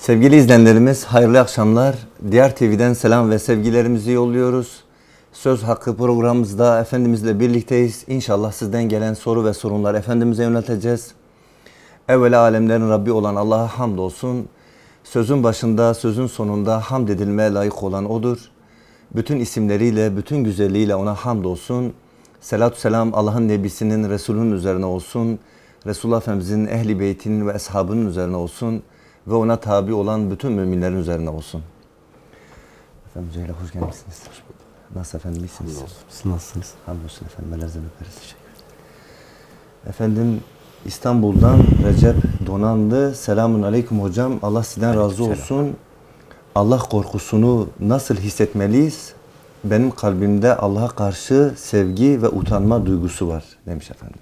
Sevgili izleyenlerimiz hayırlı akşamlar. Diğer TV'den selam ve sevgilerimizi yolluyoruz. Söz Hakkı programımızda Efendimizle birlikteyiz. İnşallah sizden gelen soru ve sorunlar Efendimiz'e yönelteceğiz. Evvela alemlerin Rabbi olan Allah'a hamdolsun. Sözün başında, sözün sonunda hamd edilmeye layık olan O'dur. Bütün isimleriyle, bütün güzelliğiyle O'na hamdolsun. Selatü selam Allah'ın Nebisinin, Resulünün üzerine olsun. Resulullah Efendimizin, Ehli Beytinin ve Eshabının üzerine olsun. Ve ona tabi olan bütün müminlerin üzerine olsun. Efendim Ceyla hoş gelmişsiniz. Hoş bulduk. Nasıl efendim iyisiniz? Siz nasılsınız? Hamdolsun efendim. Ellerinizden öperiz. Efendim İstanbul'dan Recep Donanlı. Selamun aleyküm hocam. Allah sizden razı olsun. Allah korkusunu nasıl hissetmeliyiz? Benim kalbimde Allah'a karşı sevgi ve utanma duygusu var demiş efendim.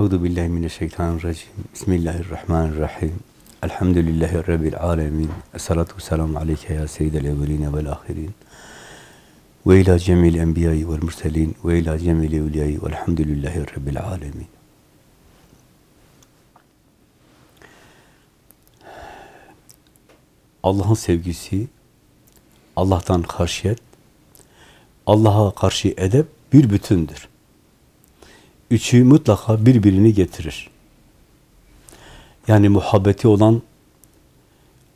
Euzu billahi mineşşeytanirracim. Bismillahirrahmanirrahim. Elhamdülillahi rabbil alamin. Essalatu vesselamu aleyke ya seyyidel evvelin ve'l ahirin. Ve ila cemil enbiya'i ve'l murselin ve ila cemil evliya'i ve'lhamdülillahi rabbil alamin. Allah'ın sevgisi, Allah'tan karşıyet, Allah'a karşı edep bir bütündür. Üçü mutlaka birbirini getirir. Yani muhabbeti olan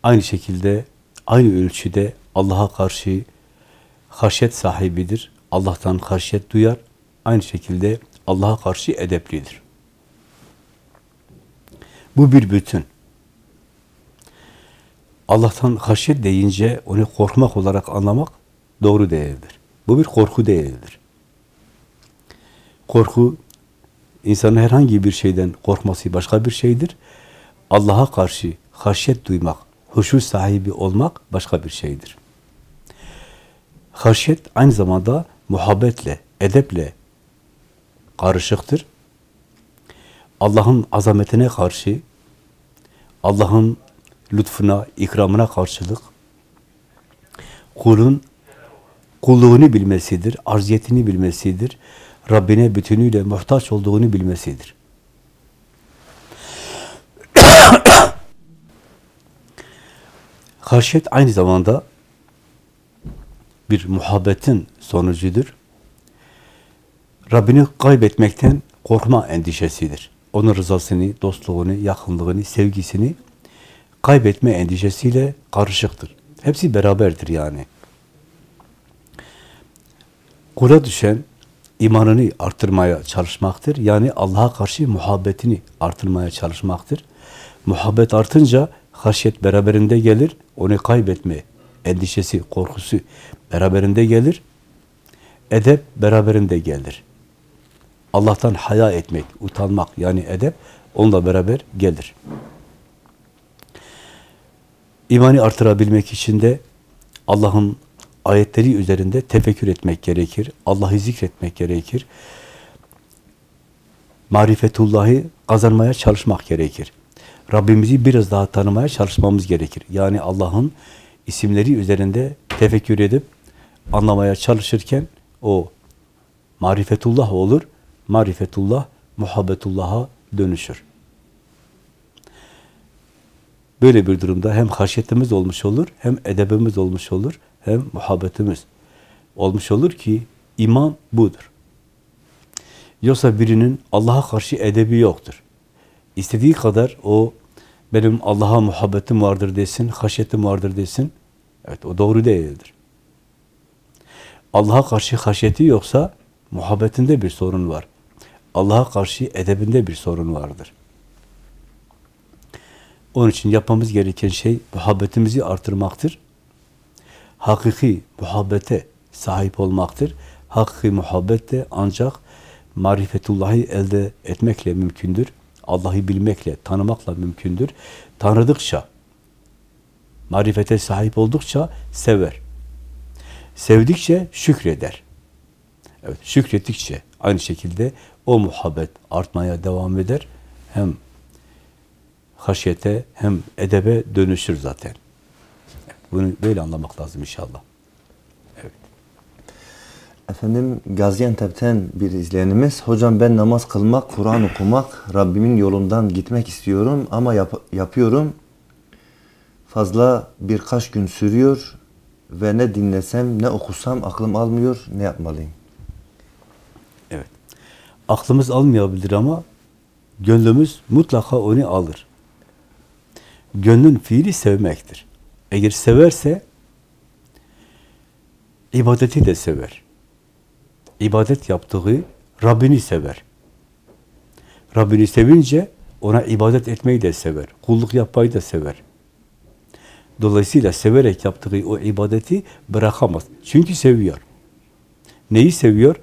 aynı şekilde, aynı ölçüde Allah'a karşı haşyet sahibidir. Allah'tan haşyet duyar. Aynı şekilde Allah'a karşı edeplidir. Bu bir bütün. Allah'tan haşyet deyince onu korkmak olarak anlamak doğru değildir. Bu bir korku değildir. Korku, insanın herhangi bir şeyden korkması başka bir şeydir. Allah'a karşı haşyet duymak, huşu sahibi olmak başka bir şeydir. Haşyet aynı zamanda muhabbetle, edeple karışıktır. Allah'ın azametine karşı, Allah'ın lütfuna, ikramına karşılık kulun kulluğunu bilmesidir, arziyetini bilmesidir, Rabbine bütünüyle muhtaç olduğunu bilmesidir. Haşyet aynı zamanda bir muhabbetin sonucudur. Rabbini kaybetmekten korkma endişesidir. Onun rızasını, dostluğunu, yakınlığını, sevgisini kaybetme endişesiyle karışıktır. Hepsi beraberdir yani. Kula düşen imanını artırmaya çalışmaktır. Yani Allah'a karşı muhabbetini artırmaya çalışmaktır. Muhabbet artınca haşyet beraberinde gelir. Onu kaybetme endişesi, korkusu beraberinde gelir. Edep beraberinde gelir. Allah'tan haya etmek, utanmak yani edep onunla beraber gelir. İmanı artırabilmek için de Allah'ın ayetleri üzerinde tefekkür etmek gerekir. Allah'ı zikretmek gerekir. Marifetullah'ı kazanmaya çalışmak gerekir. Rabbimizi biraz daha tanımaya çalışmamız gerekir. Yani Allah'ın isimleri üzerinde tefekkür edip anlamaya çalışırken o marifetullah olur. Marifetullah muhabbetullah'a dönüşür. Böyle bir durumda hem haşyetimiz olmuş olur, hem edebimiz olmuş olur, hem muhabbetimiz olmuş olur ki iman budur. Yoksa birinin Allah'a karşı edebi yoktur. İstediği kadar o benim Allah'a muhabbetim vardır desin, haşyetim vardır desin. Evet o doğru değildir. Allah'a karşı haşyeti yoksa muhabbetinde bir sorun var. Allah'a karşı edebinde bir sorun vardır. Onun için yapmamız gereken şey muhabbetimizi artırmaktır. Hakiki muhabbete sahip olmaktır. Hakiki muhabbet de ancak marifetullahı elde etmekle mümkündür. Allah'ı bilmekle, tanımakla mümkündür. Tanıdıkça, marifete sahip oldukça sever. Sevdikçe şükreder. Evet, şükrettikçe aynı şekilde o muhabbet artmaya devam eder. Hem haşyete hem edebe dönüşür zaten. Bunu böyle anlamak lazım inşallah. Evet. Efendim Gaziantep'ten bir izleyenimiz, hocam ben namaz kılmak, Kur'an okumak, Rabbimin yolundan gitmek istiyorum ama yap- yapıyorum fazla birkaç gün sürüyor ve ne dinlesem ne okusam aklım almıyor. Ne yapmalıyım? Evet. Aklımız almayabilir ama gönlümüz mutlaka onu alır. Gönlün fiili sevmektir. Eğer severse ibadeti de sever. İbadet yaptığı Rabbini sever. Rabbini sevince ona ibadet etmeyi de sever. Kulluk yapmayı da sever. Dolayısıyla severek yaptığı o ibadeti bırakamaz. Çünkü seviyor. Neyi seviyor?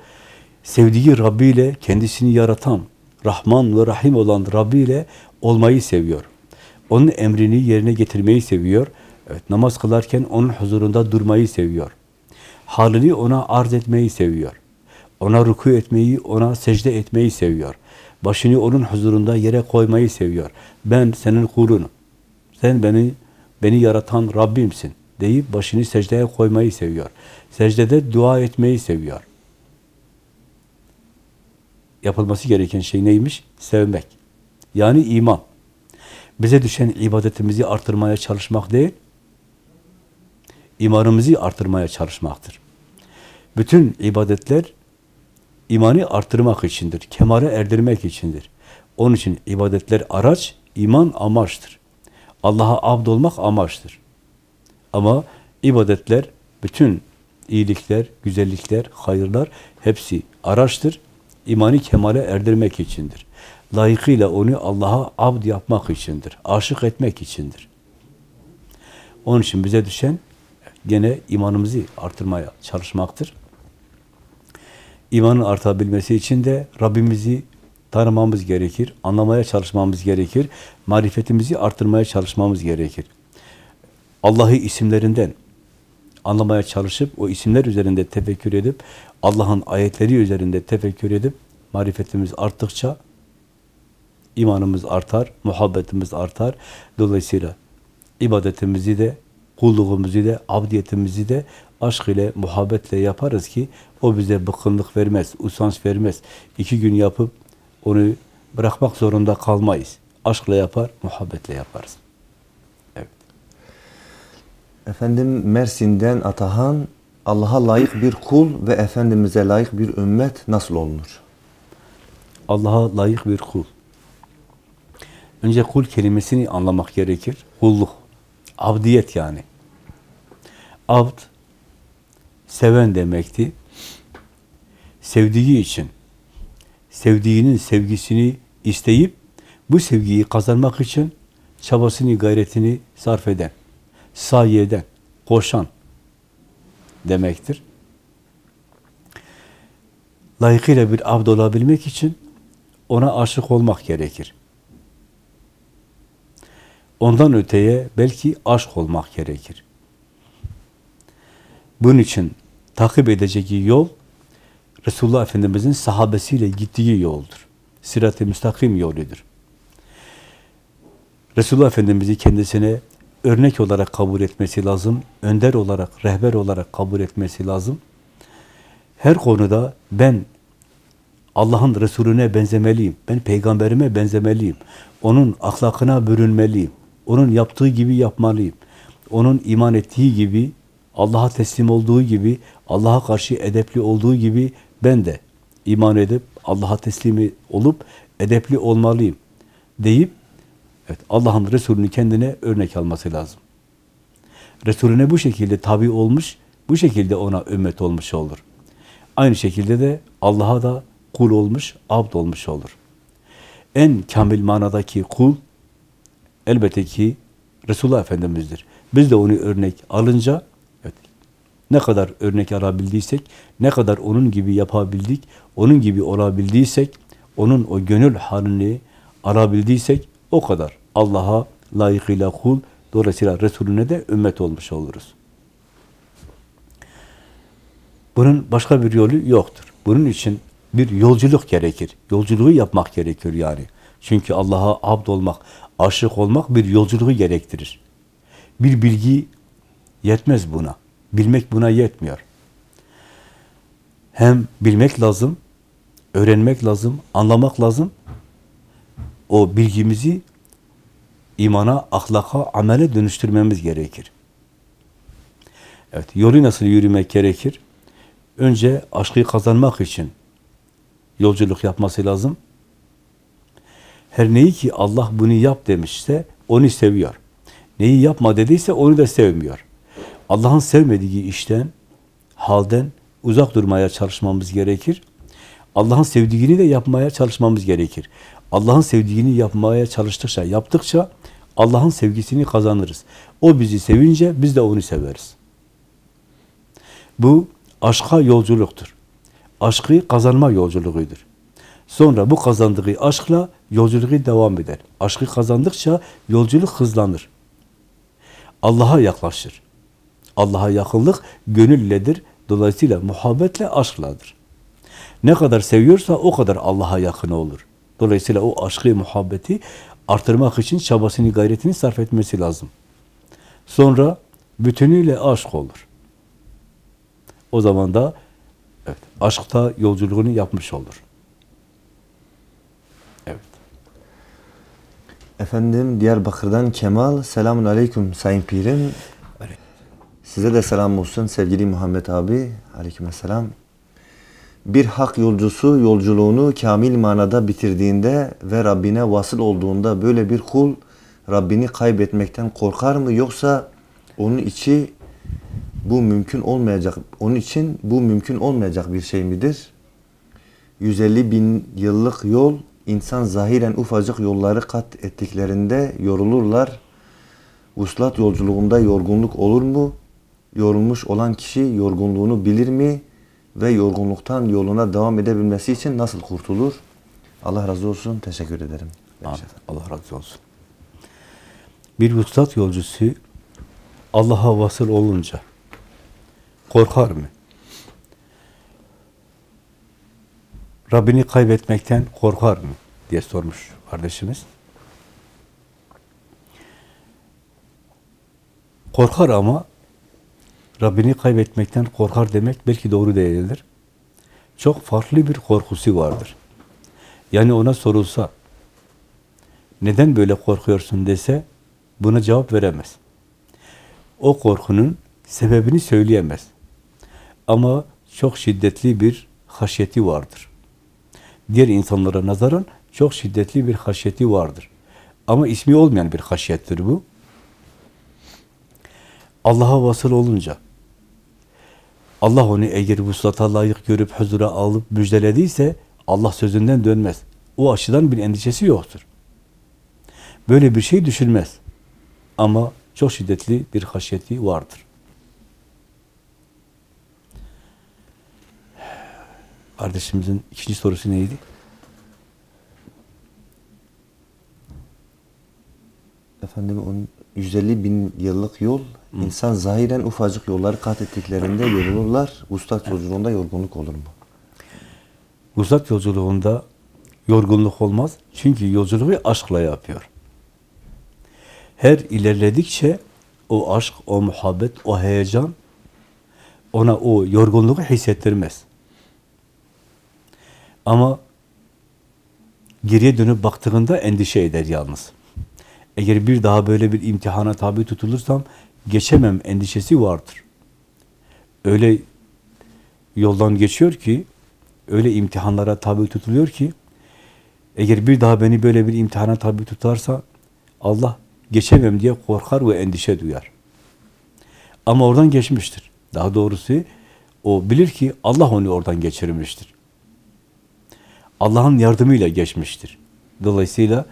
Sevdiği Rabbi ile kendisini yaratan, Rahman ve Rahim olan Rabbi ile olmayı seviyor. Onun emrini yerine getirmeyi seviyor. Evet, namaz kılarken onun huzurunda durmayı seviyor. Halini ona arz etmeyi seviyor. Ona ruku etmeyi, ona secde etmeyi seviyor. Başını onun huzurunda yere koymayı seviyor. Ben senin kulunum. Sen beni beni yaratan Rabbimsin deyip başını secdeye koymayı seviyor. Secdede dua etmeyi seviyor. Yapılması gereken şey neymiş? Sevmek. Yani iman. Bize düşen ibadetimizi artırmaya çalışmak değil, imanımızı artırmaya çalışmaktır. Bütün ibadetler imanı artırmak içindir, kemale erdirmek içindir. Onun için ibadetler araç, iman amaçtır. Allah'a abd olmak amaçtır. Ama ibadetler, bütün iyilikler, güzellikler, hayırlar hepsi araçtır. İmanı kemale erdirmek içindir. Layıkıyla onu Allah'a abd yapmak içindir. Aşık etmek içindir. Onun için bize düşen gene imanımızı artırmaya çalışmaktır. İmanın artabilmesi için de Rabbimizi tanımamız gerekir, anlamaya çalışmamız gerekir, marifetimizi artırmaya çalışmamız gerekir. Allah'ı isimlerinden anlamaya çalışıp, o isimler üzerinde tefekkür edip, Allah'ın ayetleri üzerinde tefekkür edip, marifetimiz arttıkça imanımız artar, muhabbetimiz artar. Dolayısıyla ibadetimizi de, kulluğumuzu da, abdiyetimizi de aşk ile, muhabbetle yaparız ki o bize bıkkınlık vermez, usanç vermez. İki gün yapıp onu bırakmak zorunda kalmayız. Aşkla yapar, muhabbetle yaparız. Evet. Efendim Mersin'den Atahan Allah'a layık bir kul ve Efendimiz'e layık bir ümmet nasıl olunur? Allah'a layık bir kul. Önce kul kelimesini anlamak gerekir. Kulluk. Abdiyet yani. Abd, seven demekti. Sevdiği için, sevdiğinin sevgisini isteyip, bu sevgiyi kazanmak için çabasını, gayretini sarf eden, sahi koşan demektir. Layıkıyla bir abd olabilmek için ona aşık olmak gerekir. Ondan öteye belki aşk olmak gerekir. Bunun için takip edeceği yol Resulullah Efendimiz'in sahabesiyle gittiği yoldur. Sirat-ı müstakim yoludur. Resulullah Efendimiz'i kendisine örnek olarak kabul etmesi lazım. Önder olarak, rehber olarak kabul etmesi lazım. Her konuda ben Allah'ın Resulüne benzemeliyim. Ben peygamberime benzemeliyim. Onun ahlakına bürünmeliyim. Onun yaptığı gibi yapmalıyım. Onun iman ettiği gibi, Allah'a teslim olduğu gibi, Allah'a karşı edepli olduğu gibi ben de iman edip Allah'a teslim olup edepli olmalıyım deyip evet, Allah'ın Resulünü kendine örnek alması lazım. Resulüne bu şekilde tabi olmuş, bu şekilde ona ümmet olmuş olur. Aynı şekilde de Allah'a da kul olmuş, abd olmuş olur. En kamil manadaki kul elbette ki Resulullah Efendimiz'dir. Biz de onu örnek alınca ne kadar örnek alabildiysek, ne kadar onun gibi yapabildik, onun gibi olabildiysek, onun o gönül halini alabildiysek o kadar Allah'a layıkıyla kul, dolayısıyla Resulüne de ümmet olmuş oluruz. Bunun başka bir yolu yoktur. Bunun için bir yolculuk gerekir. Yolculuğu yapmak gerekiyor yani. Çünkü Allah'a abd olmak, aşık olmak bir yolculuğu gerektirir. Bir bilgi yetmez buna. Bilmek buna yetmiyor. Hem bilmek lazım, öğrenmek lazım, anlamak lazım. O bilgimizi imana, ahlaka, amele dönüştürmemiz gerekir. Evet, yolu nasıl yürümek gerekir? Önce aşkı kazanmak için yolculuk yapması lazım. Her neyi ki Allah bunu yap demişse onu seviyor. Neyi yapma dediyse onu da sevmiyor. Allah'ın sevmediği işten, halden uzak durmaya çalışmamız gerekir. Allah'ın sevdiğini de yapmaya çalışmamız gerekir. Allah'ın sevdiğini yapmaya çalıştıkça, yaptıkça Allah'ın sevgisini kazanırız. O bizi sevince biz de onu severiz. Bu aşka yolculuktur. Aşkı kazanma yolculuğudur. Sonra bu kazandığı aşkla yolculuğu devam eder. Aşkı kazandıkça yolculuk hızlanır. Allah'a yaklaşır. Allah'a yakınlık gönülledir. Dolayısıyla muhabbetle aşkladır. Ne kadar seviyorsa o kadar Allah'a yakın olur. Dolayısıyla o aşkı, muhabbeti artırmak için çabasını, gayretini sarf etmesi lazım. Sonra bütünüyle aşk olur. O zaman da evet, aşkta yolculuğunu yapmış olur. Evet. Efendim Diyarbakır'dan Kemal. Selamun Aleyküm Sayın Pirim. Size de selam olsun sevgili Muhammed abi. Aleykümselam. Bir hak yolcusu yolculuğunu kamil manada bitirdiğinde ve Rabbine vasıl olduğunda böyle bir kul Rabbini kaybetmekten korkar mı yoksa onun içi bu mümkün olmayacak onun için bu mümkün olmayacak bir şey midir? 150 bin yıllık yol insan zahiren ufacık yolları kat ettiklerinde yorulurlar. Vuslat yolculuğunda yorgunluk olur mu? Yorulmuş olan kişi yorgunluğunu bilir mi? Ve yorgunluktan yoluna devam edebilmesi için nasıl kurtulur? Allah razı olsun. Teşekkür ederim. Allah razı olsun. Bir vuslat yolcusu Allah'a vasıl olunca korkar mı? Rabbini kaybetmekten korkar mı? diye sormuş kardeşimiz. Korkar ama Rabbini kaybetmekten korkar demek belki doğru değildir. Çok farklı bir korkusu vardır. Yani ona sorulsa, neden böyle korkuyorsun dese, buna cevap veremez. O korkunun sebebini söyleyemez. Ama çok şiddetli bir haşyeti vardır. Diğer insanlara nazaran çok şiddetli bir haşyeti vardır. Ama ismi olmayan bir haşyettir bu. Allah'a vasıl olunca, Allah onu eğer vuslata layık görüp huzura alıp müjdelediyse, Allah sözünden dönmez. O açıdan bir endişesi yoktur. Böyle bir şey düşünmez. Ama çok şiddetli bir haşyeti vardır. Kardeşimizin ikinci sorusu neydi? Efendim onun 150 bin yıllık yol insan zahiren ufacık yolları kat ettiklerinde yorulurlar. Vuslat yolculuğunda yorgunluk olur mu? Uzak yolculuğunda yorgunluk olmaz. Çünkü yolculuğu aşkla yapıyor. Her ilerledikçe o aşk, o muhabbet, o heyecan ona o yorgunluğu hissettirmez. Ama geriye dönüp baktığında endişe eder yalnız. Eğer bir daha böyle bir imtihana tabi tutulursam geçemem endişesi vardır. Öyle yoldan geçiyor ki, öyle imtihanlara tabi tutuluyor ki, eğer bir daha beni böyle bir imtihana tabi tutarsa Allah geçemem diye korkar ve endişe duyar. Ama oradan geçmiştir. Daha doğrusu o bilir ki Allah onu oradan geçirmiştir. Allah'ın yardımıyla geçmiştir. Dolayısıyla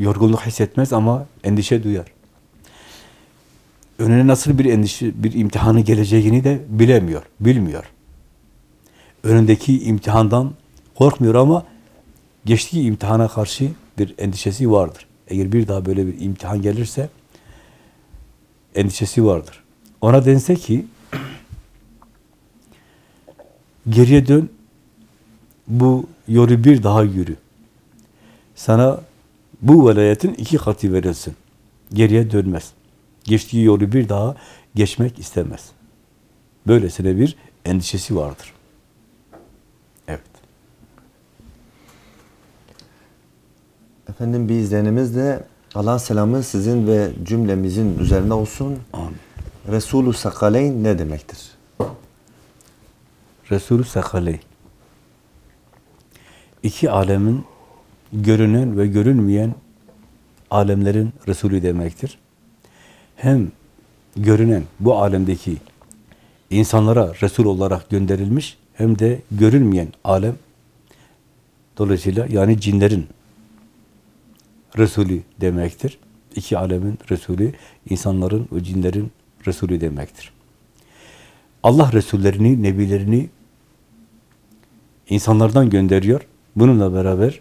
yorgunluk hissetmez ama endişe duyar. Önüne nasıl bir endişe, bir imtihanı geleceğini de bilemiyor, bilmiyor. Önündeki imtihandan korkmuyor ama geçtiği imtihana karşı bir endişesi vardır. Eğer bir daha böyle bir imtihan gelirse endişesi vardır. Ona dense ki geriye dön bu yolu bir daha yürü. Sana bu velayetin iki katı verilsin. Geriye dönmez. Geçtiği yolu bir daha geçmek istemez. Böylesine bir endişesi vardır. Evet. Efendim bir izleyenimiz de Allah'ın selamı sizin ve cümlemizin üzerine olsun. Amin. Resulü Sakaleyn ne demektir? Resulü Sakale iki alemin görünen ve görünmeyen alemlerin Resulü demektir. Hem görünen bu alemdeki insanlara Resul olarak gönderilmiş hem de görünmeyen alem dolayısıyla yani cinlerin Resulü demektir. İki alemin Resulü, insanların ve cinlerin Resulü demektir. Allah Resullerini, Nebilerini insanlardan gönderiyor. Bununla beraber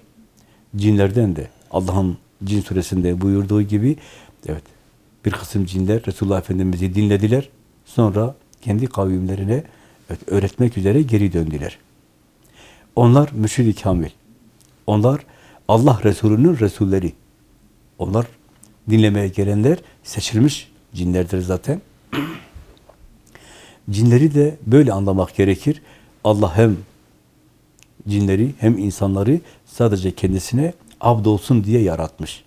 cinlerden de Allah'ın cin suresinde buyurduğu gibi evet bir kısım cinler Resulullah Efendimiz'i dinlediler. Sonra kendi kavimlerine evet, öğretmek üzere geri döndüler. Onlar müşrid-i kamil. Onlar Allah Resulü'nün Resulleri. Onlar dinlemeye gelenler seçilmiş cinlerdir zaten. Cinleri de böyle anlamak gerekir. Allah hem cinleri hem insanları sadece kendisine abd olsun diye yaratmış.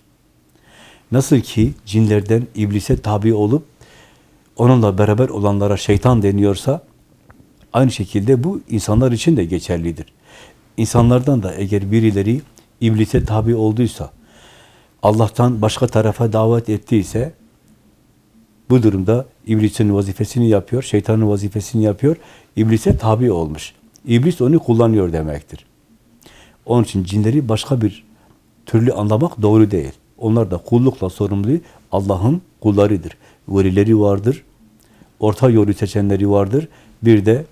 Nasıl ki cinlerden iblise tabi olup onunla beraber olanlara şeytan deniyorsa aynı şekilde bu insanlar için de geçerlidir. İnsanlardan da eğer birileri iblise tabi olduysa, Allah'tan başka tarafa davet ettiyse bu durumda iblisin vazifesini yapıyor, şeytanın vazifesini yapıyor. İblise tabi olmuş. İblis onu kullanıyor demektir. Onun için cinleri başka bir türlü anlamak doğru değil. Onlar da kullukla sorumlu Allah'ın kullarıdır. Velileri vardır. Orta yolu seçenleri vardır. Bir de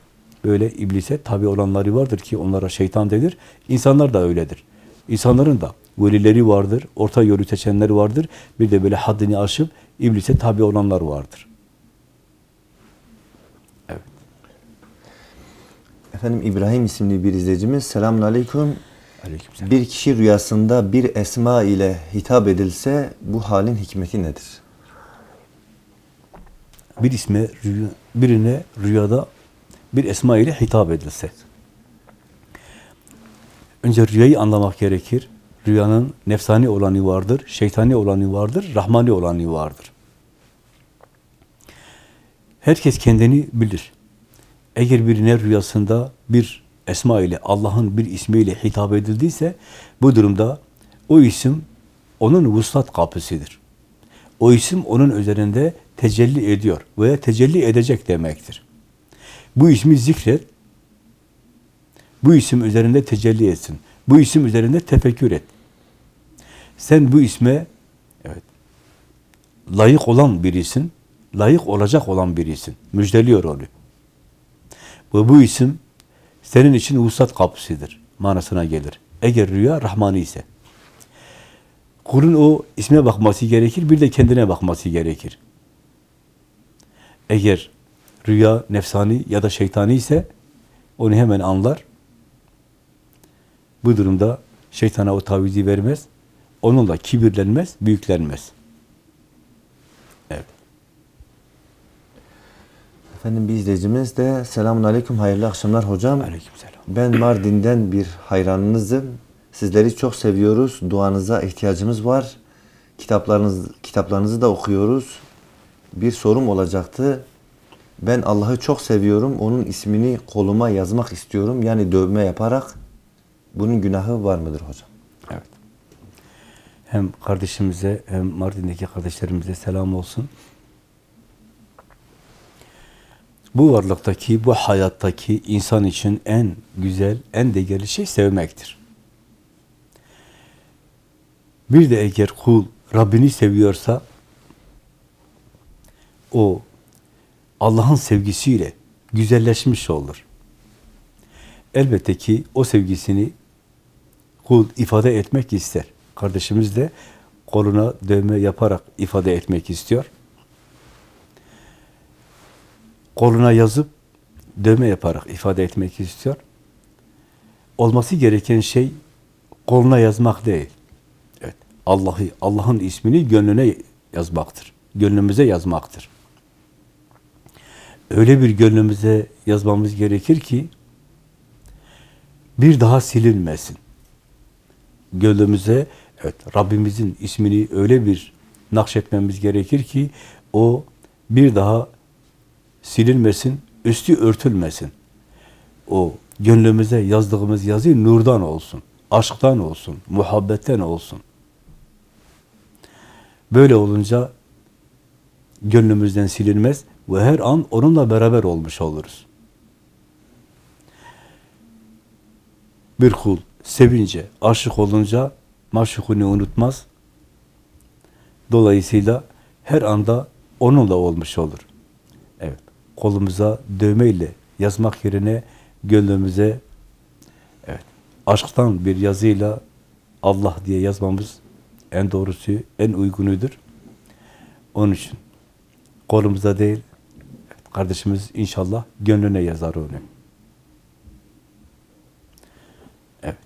böyle iblise tabi olanları vardır ki onlara şeytan denir. İnsanlar da öyledir. İnsanların da velileri vardır. Orta yolu seçenler vardır. Bir de böyle haddini aşıp iblise tabi olanlar vardır. Efendim İbrahim isimli bir izleyicimiz. Selamun Aleyküm. Aleykümselam. Bir kişi rüyasında bir esma ile hitap edilse bu halin hikmeti nedir? bir isme, rüya, birine rüyada bir esma ile hitap edilse. Önce rüyayı anlamak gerekir. Rüyanın nefsani olanı vardır, şeytani olanı vardır, rahmani olanı vardır. Herkes kendini bilir. Eğer birine rüyasında bir esma ile, Allah'ın bir ismiyle hitap edildiyse, bu durumda o isim onun vuslat kapısıdır. O isim onun üzerinde tecelli ediyor veya tecelli edecek demektir. Bu ismi zikret, bu isim üzerinde tecelli etsin. Bu isim üzerinde tefekkür et. Sen bu isme evet layık olan birisin, layık olacak olan birisin. Müjdeliyor onu. Ve bu isim senin için vuslat kapısıdır manasına gelir. Eğer rüya Rahmani ise. Kulun o isme bakması gerekir, bir de kendine bakması gerekir. Eğer rüya nefsani ya da şeytani ise onu hemen anlar. Bu durumda şeytana o tavizi vermez. Onunla kibirlenmez, büyüklenmez. Efendim bir izleyicimiz de Selamun Aleyküm, hayırlı akşamlar hocam. Aleykümselam. Ben Mardin'den bir hayranınızım. Sizleri çok seviyoruz. Duanıza ihtiyacımız var. Kitaplarınız, kitaplarınızı da okuyoruz. Bir sorum olacaktı. Ben Allah'ı çok seviyorum. Onun ismini koluma yazmak istiyorum. Yani dövme yaparak. Bunun günahı var mıdır hocam? Evet. Hem kardeşimize hem Mardin'deki kardeşlerimize selam olsun. Bu varlıktaki, bu hayattaki insan için en güzel, en değerli şey sevmektir. Bir de eğer kul Rabbini seviyorsa o Allah'ın sevgisiyle güzelleşmiş olur. Elbette ki o sevgisini kul ifade etmek ister. Kardeşimiz de koluna dövme yaparak ifade etmek istiyor. Koluna yazıp dövme yaparak ifade etmek istiyor. Olması gereken şey koluna yazmak değil. Evet. Allah'ı, Allah'ın ismini gönlüne yazmaktır. Gönlümüze yazmaktır. Öyle bir gönlümüze yazmamız gerekir ki bir daha silinmesin. Gönlümüze Evet, Rabbimizin ismini öyle bir nakşetmemiz gerekir ki o bir daha silinmesin, üstü örtülmesin. O gönlümüze yazdığımız yazı nurdan olsun, aşktan olsun, muhabbetten olsun. Böyle olunca gönlümüzden silinmez ve her an onunla beraber olmuş oluruz. Bir kul sevince, aşık olunca maşukunu unutmaz. Dolayısıyla her anda onunla olmuş olur. Kolumuza dövmeyle yazmak yerine gönlümüze evet, aşktan bir yazıyla Allah diye yazmamız en doğrusu, en uygunudur. Onun için kolumuza değil, kardeşimiz inşallah gönlüne yazar onu. Evet.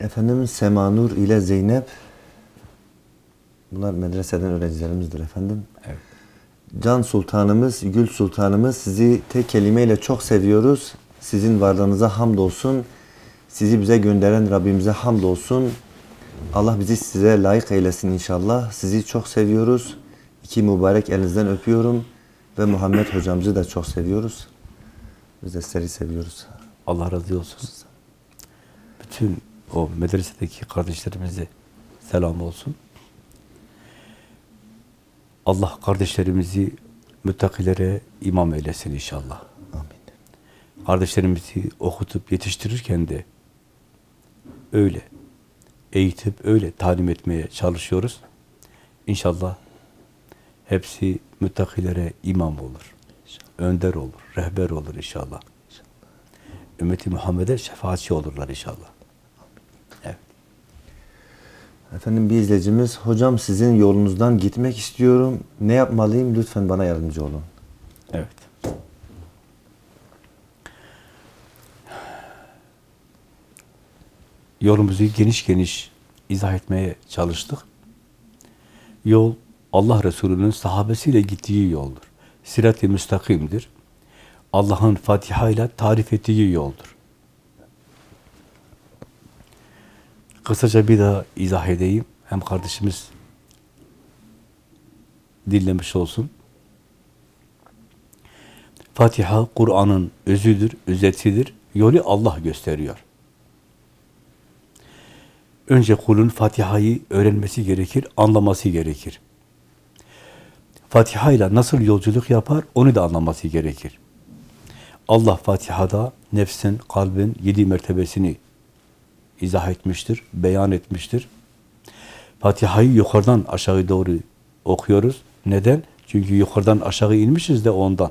Efendim Semanur ile Zeynep bunlar medreseden öğrencilerimizdir efendim. Evet. Can Sultanımız, Gül Sultanımız sizi tek kelimeyle çok seviyoruz. Sizin varlığınıza hamdolsun. Sizi bize gönderen Rabbimize hamdolsun. Allah bizi size layık eylesin inşallah. Sizi çok seviyoruz. İki mübarek elinizden öpüyorum. Ve Muhammed hocamızı da çok seviyoruz. Biz de sizleri seviyoruz. Allah razı olsun. Bütün o medresedeki kardeşlerimize selam olsun. Allah kardeşlerimizi müttakilere imam eylesin inşallah. Amin. Kardeşlerimizi okutup yetiştirirken de öyle eğitip öyle talim etmeye çalışıyoruz. İnşallah hepsi müttakilere imam olur. Önder olur, rehber olur inşallah. Ümmeti Muhammed'e şefaatçi olurlar inşallah. Evet. Efendim bir izleyicimiz, hocam sizin yolunuzdan gitmek istiyorum. Ne yapmalıyım? Lütfen bana yardımcı olun. Evet. Yolumuzu geniş geniş izah etmeye çalıştık. Yol Allah Resulü'nün sahabesiyle gittiği yoldur. Sirat-i müstakimdir. Allah'ın Fatiha ile tarif ettiği yoldur. Kısaca bir daha izah edeyim. Hem kardeşimiz dinlemiş olsun. Fatiha Kur'an'ın özüdür, özetidir. Yolu Allah gösteriyor. Önce kulun Fatiha'yı öğrenmesi gerekir, anlaması gerekir. Fatiha ile nasıl yolculuk yapar, onu da anlaması gerekir. Allah Fatiha'da nefsin, kalbin yedi mertebesini izah etmiştir, beyan etmiştir. Fatiha'yı yukarıdan aşağı doğru okuyoruz. Neden? Çünkü yukarıdan aşağı inmişiz de ondan.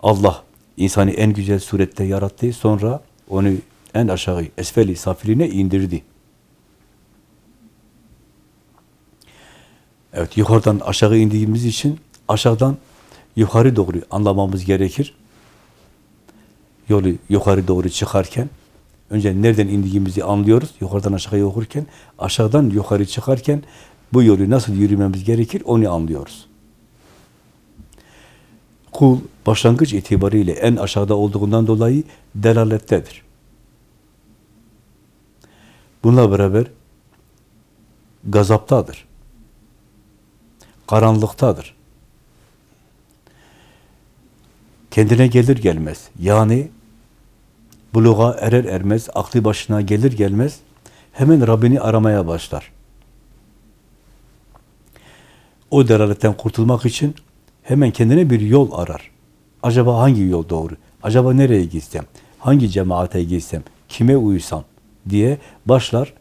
Allah insanı en güzel surette yarattı. Sonra onu en aşağı, esfeli safiline indirdi. Evet, yukarıdan aşağı indiğimiz için aşağıdan yukarı doğru anlamamız gerekir. Yolu yukarı doğru çıkarken önce nereden indiğimizi anlıyoruz. Yukarıdan aşağıya okurken, aşağıdan yukarı çıkarken bu yolu nasıl yürümemiz gerekir onu anlıyoruz. Kul başlangıç itibariyle en aşağıda olduğundan dolayı delalettedir. Bununla beraber gazaptadır. Karanlıktadır. Kendine gelir gelmez. Yani buluğa erer ermez, aklı başına gelir gelmez hemen Rabbini aramaya başlar. O delaletten kurtulmak için hemen kendine bir yol arar. Acaba hangi yol doğru? Acaba nereye gitsem? Hangi cemaate gitsem? Kime uysam? diye başlar.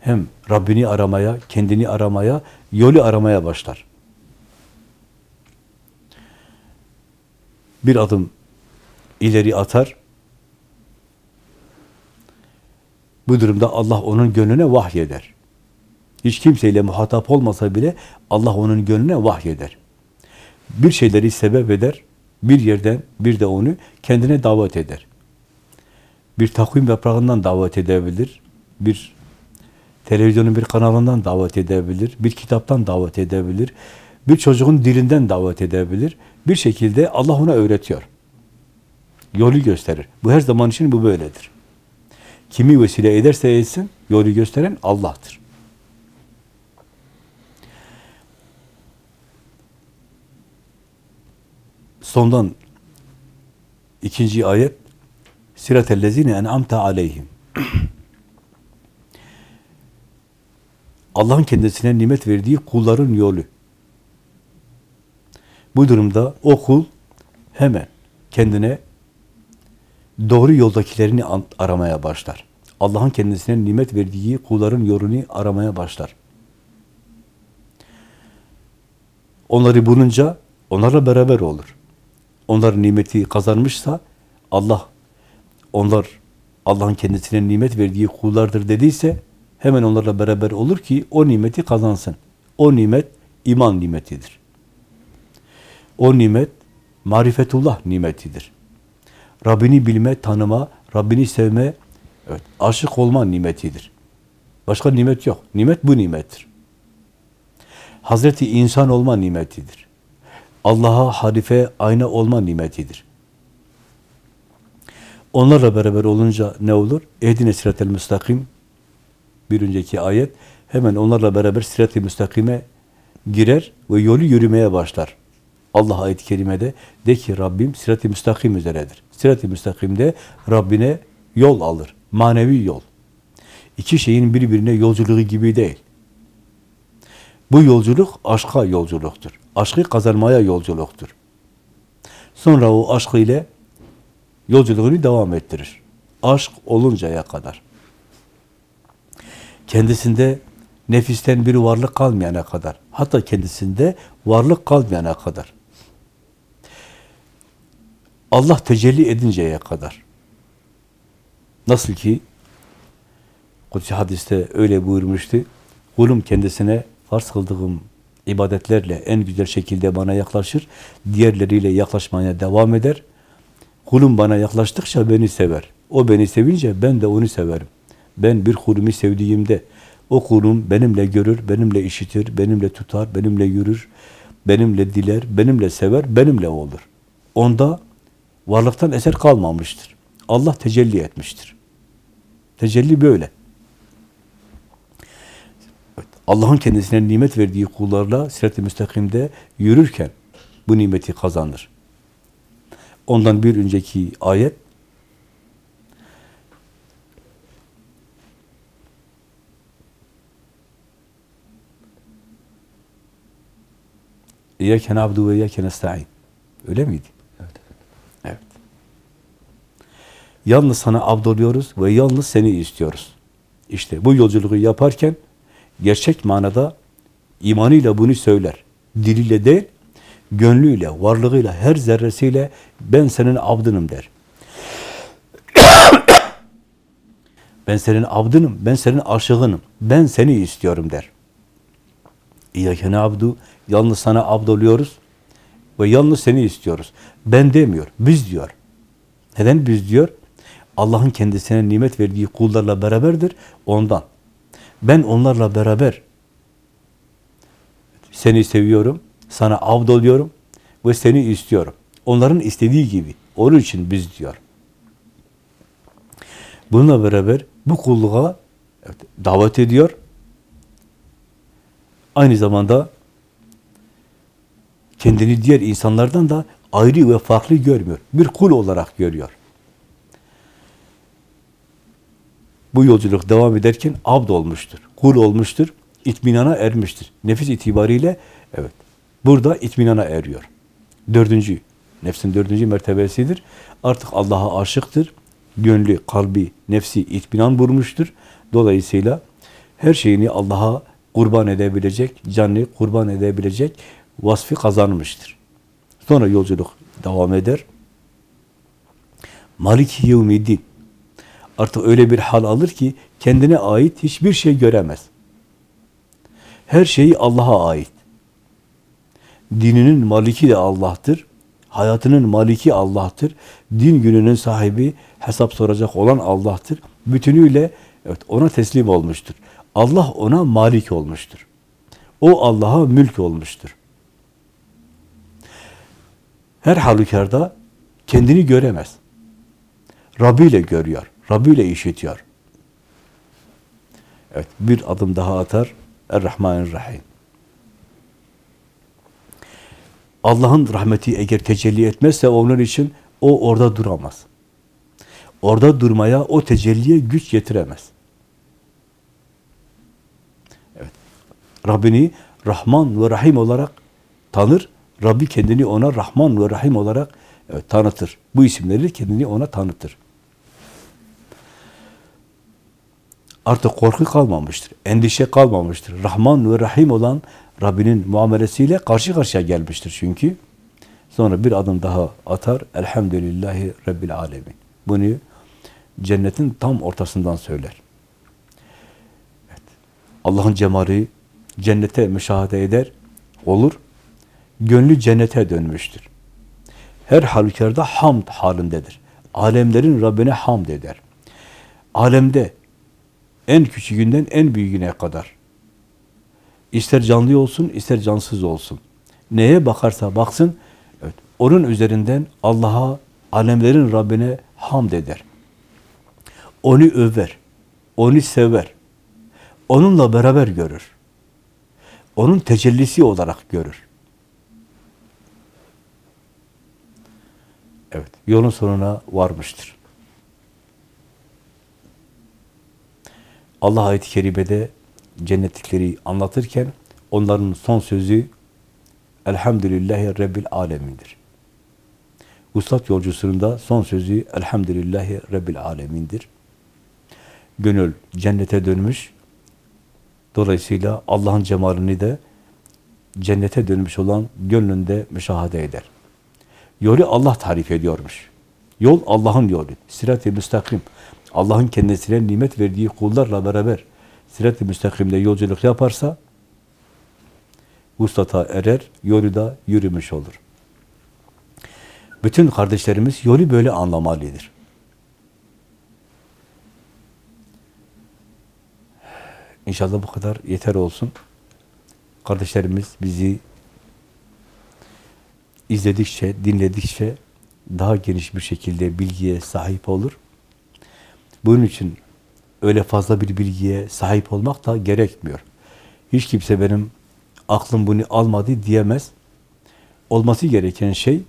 Hem Rabbini aramaya, kendini aramaya, yolu aramaya başlar. Bir adım ileri atar. Bu durumda Allah onun gönlüne vahyeder. Hiç kimseyle muhatap olmasa bile Allah onun gönlüne vahyeder. Bir şeyleri sebep eder, bir yerden bir de onu kendine davet eder. Bir takvim yaprağından davet edebilir, bir televizyonun bir kanalından davet edebilir, bir kitaptan davet edebilir, bir çocuğun dilinden davet edebilir. Bir şekilde Allah ona öğretiyor. Yolu gösterir. Bu her zaman için bu böyledir. Kimi vesile ederse etsin, yolu gösteren Allah'tır. Sondan ikinci ayet Siratellezine en'amte aleyhim. Allah'ın kendisine nimet verdiği kulların yolu. Bu durumda o kul hemen kendine doğru yoldakilerini aramaya başlar. Allah'ın kendisine nimet verdiği kulların yolunu aramaya başlar. Onları bulunca onlarla beraber olur. Onlar nimeti kazanmışsa Allah onlar Allah'ın kendisine nimet verdiği kullardır dediyse hemen onlarla beraber olur ki o nimeti kazansın. O nimet iman nimetidir. O nimet marifetullah nimetidir. Rabbini bilme, tanıma, Rabbini sevme, evet, aşık olma nimetidir. Başka nimet yok. Nimet bu nimettir. Hazreti insan olma nimetidir. Allah'a harife, ayna olma nimetidir. Onlarla beraber olunca ne olur? Ehdine sirat-el müstakim bir önceki ayet hemen onlarla beraber sirat-i müstakime girer ve yolu yürümeye başlar. Allah ayet-i kerimede de ki Rabbim sirat-i müstakim üzeredir. Sirat-i müstakimde Rabbine yol alır. Manevi yol. İki şeyin birbirine yolculuğu gibi değil. Bu yolculuk aşka yolculuktur. Aşkı kazanmaya yolculuktur. Sonra o aşk ile yolculuğunu devam ettirir. Aşk oluncaya kadar. Kendisinde nefisten bir varlık kalmayana kadar. Hatta kendisinde varlık kalmayana kadar. Allah tecelli edinceye kadar. Nasıl ki Kutsi hadiste öyle buyurmuştu. Kulum kendisine farz kıldığım ibadetlerle en güzel şekilde bana yaklaşır. Diğerleriyle yaklaşmaya devam eder. Kulum bana yaklaştıkça beni sever. O beni sevince ben de onu severim. Ben bir kulumu sevdiğimde o kulum benimle görür, benimle işitir, benimle tutar, benimle yürür, benimle diler, benimle sever, benimle olur. Onda varlıktan eser kalmamıştır. Allah tecelli etmiştir. Tecelli böyle. Allah'ın kendisine nimet verdiği kullarla sirat-i müstakimde yürürken bu nimeti kazanır. Ondan bir önceki ayet İyyâke na'budu ve iyyâke nesta'in. Öyle miydi? Evet. Evet. Yalnız sana abd oluyoruz ve yalnız seni istiyoruz. İşte bu yolculuğu yaparken gerçek manada imanıyla bunu söyler. Diliyle değil, gönlüyle, varlığıyla, her zerresiyle ben senin abdınım der. ben senin abdınım, ben senin aşığınım, ben seni istiyorum der. İyyâke na'budu, yalnız sana abd oluyoruz ve yalnız seni istiyoruz. Ben demiyor, biz diyor. Neden biz diyor? Allah'ın kendisine nimet verdiği kullarla beraberdir, ondan. Ben onlarla beraber seni seviyorum, sana avd oluyorum ve seni istiyorum. Onların istediği gibi. Onun için biz diyor. Bununla beraber bu kulluğa evet, davet ediyor. Aynı zamanda kendini diğer insanlardan da ayrı ve farklı görmüyor. Bir kul olarak görüyor. Bu yolculuk devam ederken abd olmuştur, kul olmuştur, itminana ermiştir. Nefis itibariyle evet, burada itminana eriyor. Dördüncü, nefsin dördüncü mertebesidir. Artık Allah'a aşıktır. Gönlü, kalbi, nefsi itminan bulmuştur. Dolayısıyla her şeyini Allah'a kurban edebilecek, canlı kurban edebilecek vasfı kazanmıştır. Sonra yolculuk devam eder. Maliki yevmiddin. Artık öyle bir hal alır ki kendine ait hiçbir şey göremez. Her şeyi Allah'a ait. Dininin maliki de Allah'tır. Hayatının maliki Allah'tır. Din gününün sahibi, hesap soracak olan Allah'tır. Bütünüyle evet ona teslim olmuştur. Allah ona malik olmuştur. O Allah'a mülk olmuştur. Her halükarda kendini göremez. Rabbi ile görüyor. Rabbi ile işitiyor. Evet, bir adım daha atar. Er-Rahmanir-Rahim. Allah'ın rahmeti eğer tecelli etmezse onun için o orada duramaz. Orada durmaya, o tecelliye güç getiremez. Evet. Rabbini Rahman ve Rahim olarak tanır. Rabbi kendini ona Rahman ve Rahim olarak evet, tanıtır. Bu isimleri kendini ona tanıtır. Artık korku kalmamıştır. Endişe kalmamıştır. Rahman ve Rahim olan Rabbinin muamelesiyle karşı karşıya gelmiştir çünkü. Sonra bir adım daha atar. Elhamdülillahi Rabbil Alemin. Bunu cennetin tam ortasından söyler. Evet. Allah'ın cemali cennete müşahede eder, olur. Gönlü cennete dönmüştür. Her halükarda hamd halindedir. Alemlerin Rabbine hamd eder. Alemde en küçüğünden en büyüğüne kadar. İster canlı olsun, ister cansız olsun. Neye bakarsa baksın, evet, onun üzerinden Allah'a, alemlerin Rabbine hamd eder. Onu över, onu sever, onunla beraber görür. Onun tecellisi olarak görür. Evet, yolun sonuna varmıştır. Allah ayet-i kerimede cennetlikleri anlatırken onların son sözü Elhamdülillahi Rabbil Alemin'dir. Vuslat yolcusunun da son sözü Elhamdülillahi Rabbil Alemin'dir. Gönül cennete dönmüş. Dolayısıyla Allah'ın cemalini de cennete dönmüş olan gönlünde müşahede eder. Yolu Allah tarif ediyormuş. Yol Allah'ın yolu. Sirat-i müstakim. Allah'ın kendisine nimet verdiği kullarla beraber sirat-i müstakimde yolculuk yaparsa vuslata erer, yolu da yürümüş olur. Bütün kardeşlerimiz yolu böyle anlamalıdır. İnşallah bu kadar yeter olsun. Kardeşlerimiz bizi izledikçe, dinledikçe daha geniş bir şekilde bilgiye sahip olur. Bunun için öyle fazla bir bilgiye sahip olmak da gerekmiyor. Hiç kimse benim aklım bunu almadı diyemez. Olması gereken şey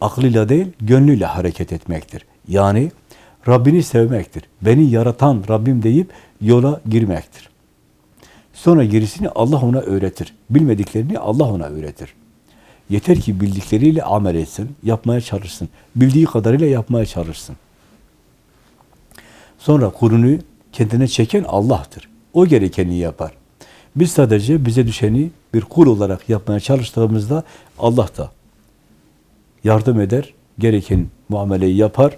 aklıyla değil, gönlüyle hareket etmektir. Yani Rabbini sevmektir. Beni yaratan Rabbim deyip yola girmektir. Sonra gerisini Allah ona öğretir. Bilmediklerini Allah ona öğretir. Yeter ki bildikleriyle amel etsin, yapmaya çalışsın. Bildiği kadarıyla yapmaya çalışsın. Sonra kulunu kendine çeken Allah'tır. O gerekeni yapar. Biz sadece bize düşeni bir kul olarak yapmaya çalıştığımızda Allah da yardım eder, gereken muameleyi yapar.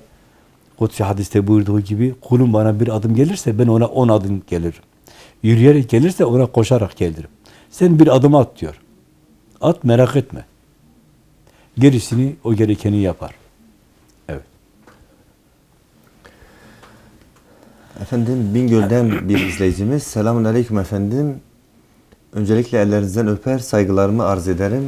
Kutsi hadiste buyurduğu gibi kulum bana bir adım gelirse ben ona on adım gelirim. Yürüyerek gelirse ona koşarak gelirim. Sen bir adım at diyor. At merak etme. Gerisini o gerekeni yapar. Efendim Bingöl'den bir izleyicimiz. Selamun Aleyküm efendim. Öncelikle ellerinizden öper saygılarımı arz ederim.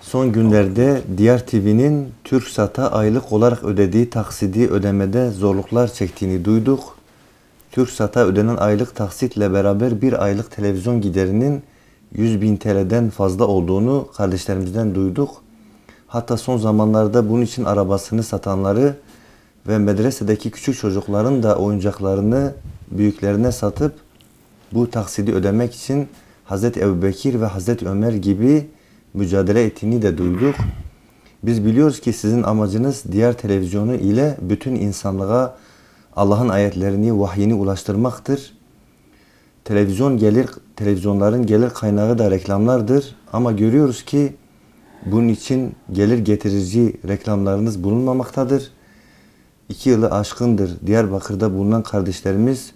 Son günlerde Diyar TV'nin TürkSat'a aylık olarak ödediği taksidi ödemede zorluklar çektiğini duyduk. TürkSat'a ödenen aylık taksitle beraber bir aylık televizyon giderinin 100 bin TL'den fazla olduğunu kardeşlerimizden duyduk. Hatta son zamanlarda bunun için arabasını satanları ve medresedeki küçük çocukların da oyuncaklarını büyüklerine satıp bu taksidi ödemek için Hazreti Ebubekir ve Hazreti Ömer gibi mücadele ettiğini de duyduk. Biz biliyoruz ki sizin amacınız diğer televizyonu ile bütün insanlığa Allah'ın ayetlerini, vahyini ulaştırmaktır. Televizyon gelir, televizyonların gelir kaynağı da reklamlardır. Ama görüyoruz ki bunun için gelir getirici reklamlarınız bulunmamaktadır. İki yılı aşkındır Diyarbakır'da bulunan kardeşlerimiz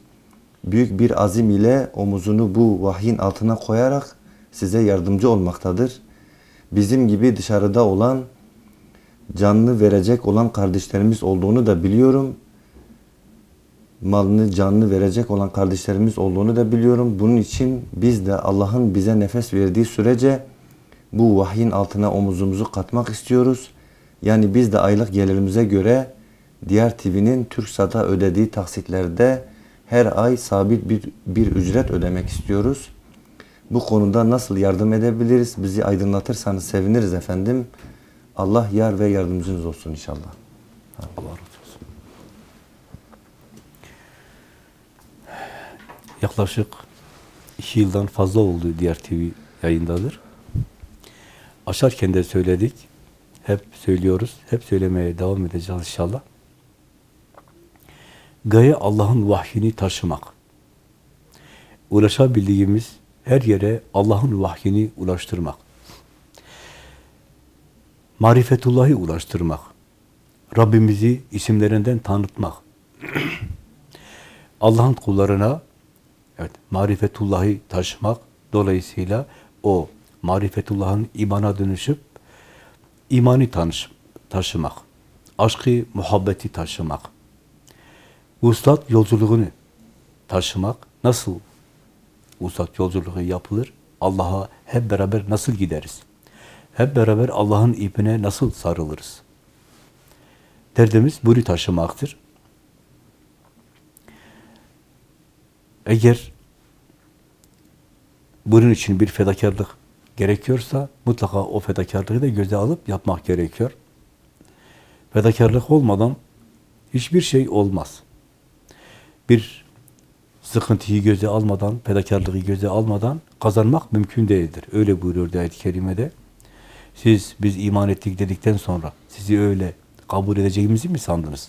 büyük bir azim ile omuzunu bu vahyin altına koyarak size yardımcı olmaktadır. Bizim gibi dışarıda olan, canlı verecek olan kardeşlerimiz olduğunu da biliyorum. Malını canlı verecek olan kardeşlerimiz olduğunu da biliyorum. Bunun için biz de Allah'ın bize nefes verdiği sürece bu vahyin altına omuzumuzu katmak istiyoruz. Yani biz de aylık gelirimize göre Diğer TV'nin TürkSat'a ödediği taksitlerde her ay sabit bir, bir ücret ödemek istiyoruz. Bu konuda nasıl yardım edebiliriz? Bizi aydınlatırsanız seviniriz efendim. Allah yar ve yardımcınız olsun inşallah. Allah razı olsun. Yaklaşık iki yıldan fazla oldu diğer TV yayındadır. Açarken de söyledik. Hep söylüyoruz. Hep söylemeye devam edeceğiz inşallah. Gaye Allah'ın vahyini taşımak. Ulaşabildiğimiz her yere Allah'ın vahyini ulaştırmak. Marifetullah'ı ulaştırmak. Rabbimizi isimlerinden tanıtmak. Allah'ın kullarına evet, marifetullah'ı taşımak dolayısıyla o marifetullah'ın imana dönüşüp imani tanış, taşımak. Aşkı, muhabbeti taşımak. Vuslat yolculuğunu taşımak. Nasıl vuslat yolculuğu yapılır? Allah'a hep beraber nasıl gideriz? Hep beraber Allah'ın ipine nasıl sarılırız? Derdimiz bunu taşımaktır. Eğer bunun için bir fedakarlık gerekiyorsa mutlaka o fedakarlığı da göze alıp yapmak gerekiyor. Fedakarlık olmadan hiçbir şey olmaz. Bir sıkıntıyı göze almadan, fedakarlığı göze almadan kazanmak mümkün değildir. Öyle buyuruyor ayet-i kerimede. Siz biz iman ettik dedikten sonra sizi öyle kabul edeceğimizi mi sandınız?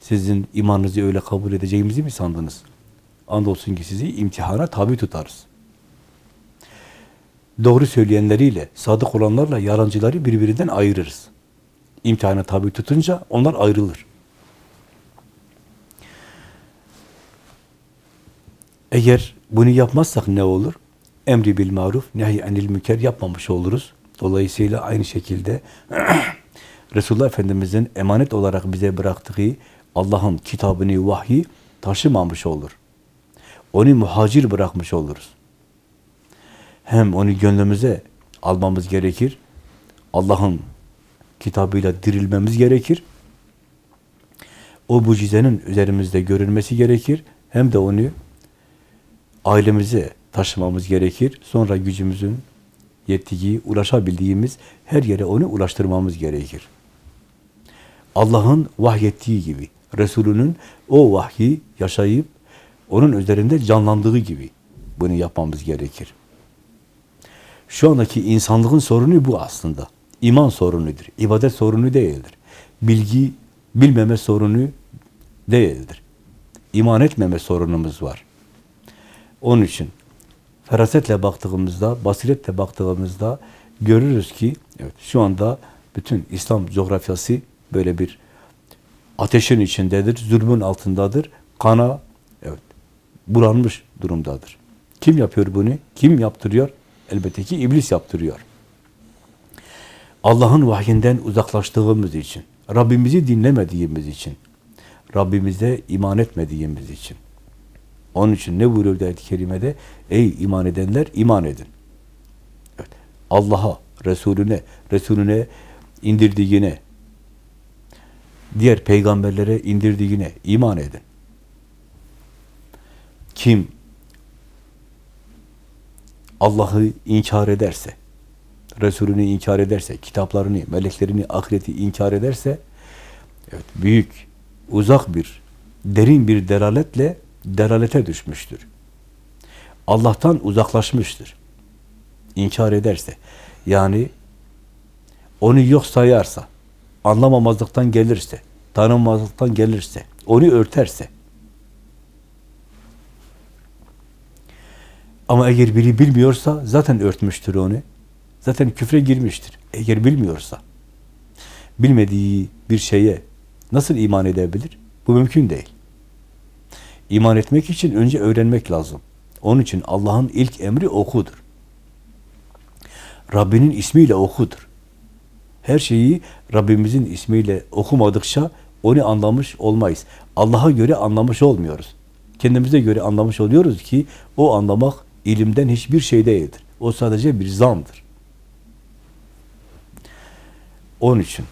Sizin imanınızı öyle kabul edeceğimizi mi sandınız? Andolsun ki sizi imtihana tabi tutarız. Doğru söyleyenleriyle, sadık olanlarla yalancıları birbirinden ayırırız. İmtihana tabi tutunca onlar ayrılır. Eğer bunu yapmazsak ne olur? Emri bil maruf, nehy enil münker yapmamış oluruz. Dolayısıyla aynı şekilde Resulullah Efendimiz'in emanet olarak bize bıraktığı Allah'ın kitabını, vahyi taşımamış olur. Onu muhacir bırakmış oluruz. Hem onu gönlümüze almamız gerekir. Allah'ın kitabıyla dirilmemiz gerekir. O mucizenin üzerimizde görünmesi gerekir. Hem de onu ailemize taşımamız gerekir. Sonra gücümüzün yettiği, ulaşabildiğimiz her yere onu ulaştırmamız gerekir. Allah'ın vahyettiği gibi, Resulünün o vahyi yaşayıp onun üzerinde canlandığı gibi bunu yapmamız gerekir. Şu andaki insanlığın sorunu bu aslında. İman sorunudur, ibadet sorunu değildir. Bilgi, bilmeme sorunu değildir. İman etmeme sorunumuz var. Onun için ferasetle baktığımızda, basiretle baktığımızda görürüz ki evet, şu anda bütün İslam coğrafyası böyle bir ateşin içindedir, zulmün altındadır, kana evet bulanmış durumdadır. Kim yapıyor bunu? Kim yaptırıyor? Elbette ki iblis yaptırıyor. Allah'ın vahyinden uzaklaştığımız için, Rabbimizi dinlemediğimiz için, Rabbimize iman etmediğimiz için. Onun için ne buyuruyor ayet-i kerimede? Ey iman edenler iman edin. Evet. Allah'a, Resulüne, Resulüne indirdiğine, diğer peygamberlere indirdiğine iman edin. Kim Allah'ı inkar ederse, Resulünü inkar ederse, kitaplarını, meleklerini, ahireti inkar ederse, evet, büyük, uzak bir, derin bir delaletle delalete düşmüştür. Allah'tan uzaklaşmıştır. İnkar ederse, yani onu yok sayarsa, anlamamazlıktan gelirse, tanınmazlıktan gelirse, onu örterse, Ama eğer biri bilmiyorsa zaten örtmüştür onu. Zaten küfre girmiştir. Eğer bilmiyorsa. Bilmediği bir şeye nasıl iman edebilir? Bu mümkün değil. İman etmek için önce öğrenmek lazım. Onun için Allah'ın ilk emri okudur. Rabbinin ismiyle okudur. Her şeyi Rabbimizin ismiyle okumadıkça onu anlamış olmayız. Allah'a göre anlamış olmuyoruz. Kendimize göre anlamış oluyoruz ki o anlamak ilimden hiçbir şey değildir. O sadece bir zandır. Onun için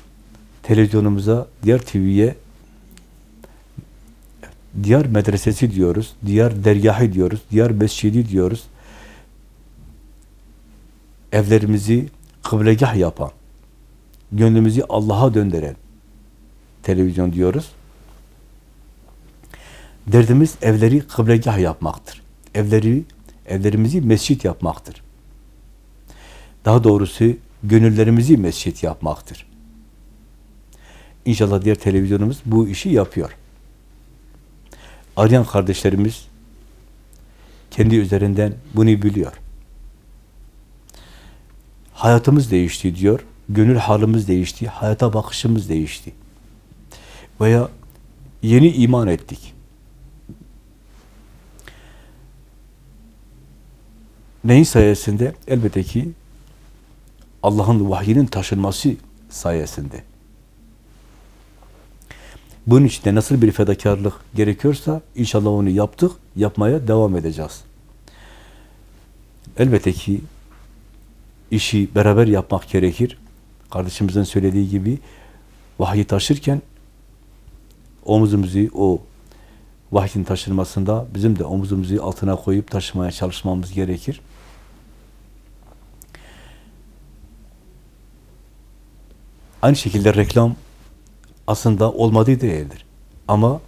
televizyonumuza, diğer TV'ye diyar medresesi diyoruz, diyar dergahı diyoruz, diyar mescidi diyoruz. Evlerimizi kıblegah yapan, gönlümüzü Allah'a döndüren televizyon diyoruz. Derdimiz evleri kıblegah yapmaktır. Evleri, evlerimizi mescit yapmaktır. Daha doğrusu gönüllerimizi mescit yapmaktır. İnşallah diğer televizyonumuz bu işi yapıyor. Arayan kardeşlerimiz kendi üzerinden bunu biliyor. Hayatımız değişti diyor. Gönül halimiz değişti. Hayata bakışımız değişti. Veya yeni iman ettik. Neyin sayesinde? Elbette ki Allah'ın vahyinin taşınması sayesinde. Bunun için de nasıl bir fedakarlık gerekiyorsa inşallah onu yaptık, yapmaya devam edeceğiz. Elbette ki işi beraber yapmak gerekir. Kardeşimizin söylediği gibi vahyi taşırken omuzumuzu o vahyin taşınmasında bizim de omuzumuzu altına koyup taşımaya çalışmamız gerekir. Aynı şekilde reklam aslında olmadığı değildir. Ama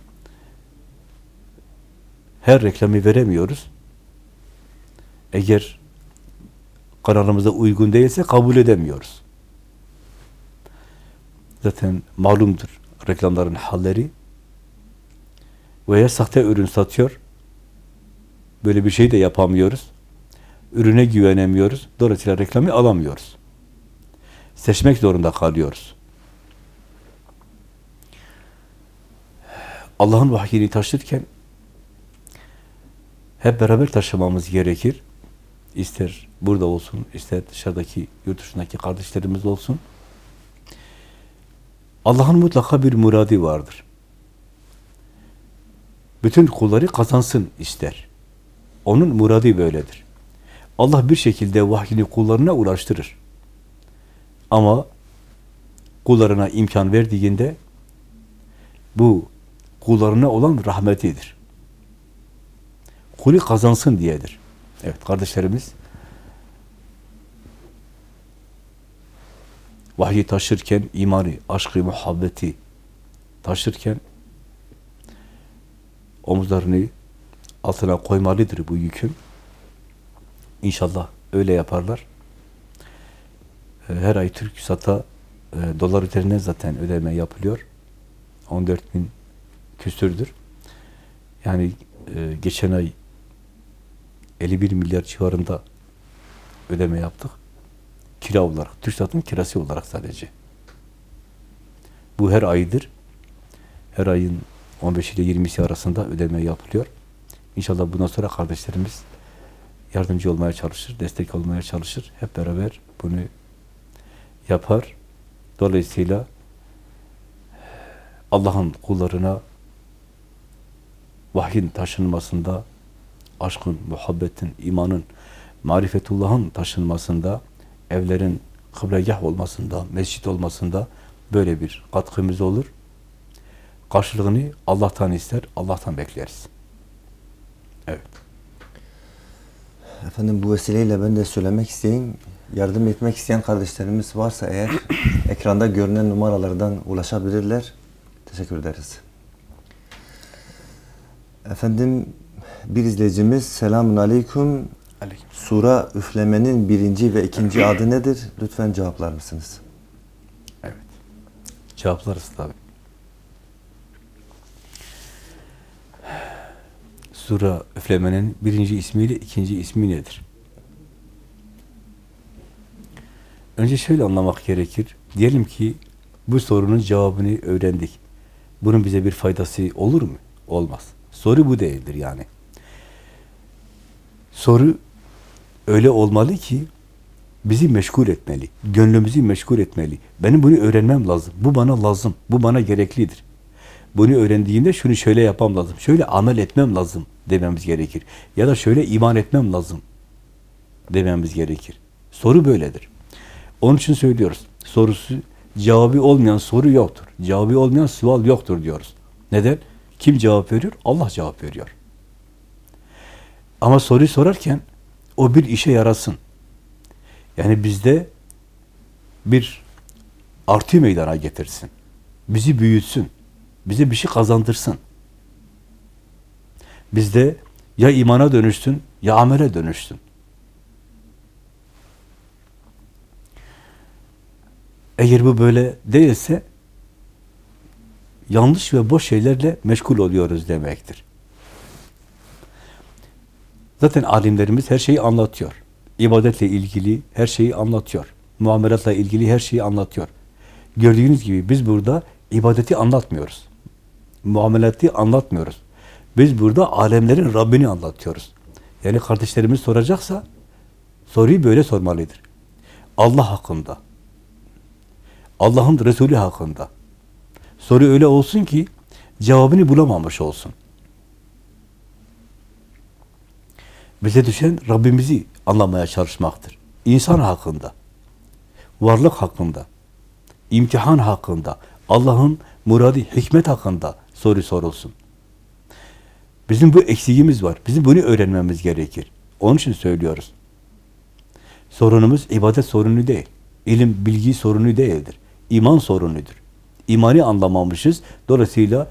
her reklamı veremiyoruz. Eğer kanalımıza uygun değilse kabul edemiyoruz. Zaten malumdur reklamların halleri. Veya sahte ürün satıyor. Böyle bir şey de yapamıyoruz. Ürüne güvenemiyoruz. Dolayısıyla reklamı alamıyoruz. Seçmek zorunda kalıyoruz. Allah'ın vahyini taşırken hep beraber taşımamız gerekir. İster burada olsun, ister dışarıdaki, yurt dışındaki kardeşlerimiz olsun. Allah'ın mutlaka bir muradi vardır. Bütün kulları kazansın ister. Onun muradi böyledir. Allah bir şekilde vahyini kullarına ulaştırır. Ama kullarına imkan verdiğinde bu kullarına olan rahmetidir. Kulü kazansın diyedir. Evet kardeşlerimiz vahyi taşırken imanı, aşkı, muhabbeti taşırken omuzlarını altına koymalıdır bu yükün. İnşallah öyle yaparlar. Her ay TürkSat'a e, dolar üzerinden zaten ödeme yapılıyor. 14 bin küsürdür. Yani e, geçen ay 51 milyar civarında ödeme yaptık. Kira olarak, TÜRKSAT'ın kirası olarak sadece. Bu her aydır. Her ayın 15 ile 20'si arasında ödeme yapılıyor. İnşallah bundan sonra kardeşlerimiz yardımcı olmaya çalışır, destek olmaya çalışır. Hep beraber bunu yapar. Dolayısıyla Allah'ın kullarına vahyin taşınmasında, aşkın, muhabbetin, imanın, marifetullah'ın taşınmasında, evlerin kıblegah olmasında, mescit olmasında böyle bir katkımız olur. Karşılığını Allah'tan ister, Allah'tan bekleriz. Evet. Efendim bu vesileyle ben de söylemek isteyeyim. Yardım etmek isteyen kardeşlerimiz varsa eğer ekranda görünen numaralardan ulaşabilirler. Teşekkür ederiz. Efendim bir izleyicimiz selamun aleyküm. Aleyküm. Sura üflemenin birinci ve ikinci adı nedir? Lütfen cevaplar mısınız? Evet. Cevaplarız tabi. Sura üflemenin birinci ismiyle ikinci ismi nedir? Önce şöyle anlamak gerekir. Diyelim ki bu sorunun cevabını öğrendik. Bunun bize bir faydası olur mu? Olmaz. Soru bu değildir yani. Soru öyle olmalı ki bizi meşgul etmeli, gönlümüzü meşgul etmeli. Benim bunu öğrenmem lazım, bu bana lazım, bu bana gereklidir. Bunu öğrendiğimde şunu şöyle yapmam lazım, şöyle amel etmem lazım dememiz gerekir. Ya da şöyle iman etmem lazım dememiz gerekir. Soru böyledir. Onun için söylüyoruz. Sorusu, cevabı olmayan soru yoktur. Cevabı olmayan sual yoktur diyoruz. Neden? Kim cevap veriyor? Allah cevap veriyor. Ama soruyu sorarken o bir işe yarasın. Yani bizde bir artı meydana getirsin. Bizi büyütsün. Bize bir şey kazandırsın. Bizde ya imana dönüşsün ya amele dönüşsün. Eğer bu böyle değilse yanlış ve boş şeylerle meşgul oluyoruz demektir. Zaten alimlerimiz her şeyi anlatıyor. İbadetle ilgili her şeyi anlatıyor. Muamelatla ilgili her şeyi anlatıyor. Gördüğünüz gibi biz burada ibadeti anlatmıyoruz. Muamelati anlatmıyoruz. Biz burada alemlerin Rabbini anlatıyoruz. Yani kardeşlerimiz soracaksa soruyu böyle sormalıdır. Allah hakkında. Allah'ın Resulü hakkında. Soru öyle olsun ki cevabını bulamamış olsun. Bize düşen Rabbimizi anlamaya çalışmaktır. İnsan hakkında, varlık hakkında, imtihan hakkında, Allah'ın muradı, hikmet hakkında soru sorulsun. Bizim bu eksiğimiz var. Bizim bunu öğrenmemiz gerekir. Onun için söylüyoruz. Sorunumuz ibadet sorunu değil. İlim, bilgi sorunu değildir. İman sorunudur. İmanı anlamamışız. Dolayısıyla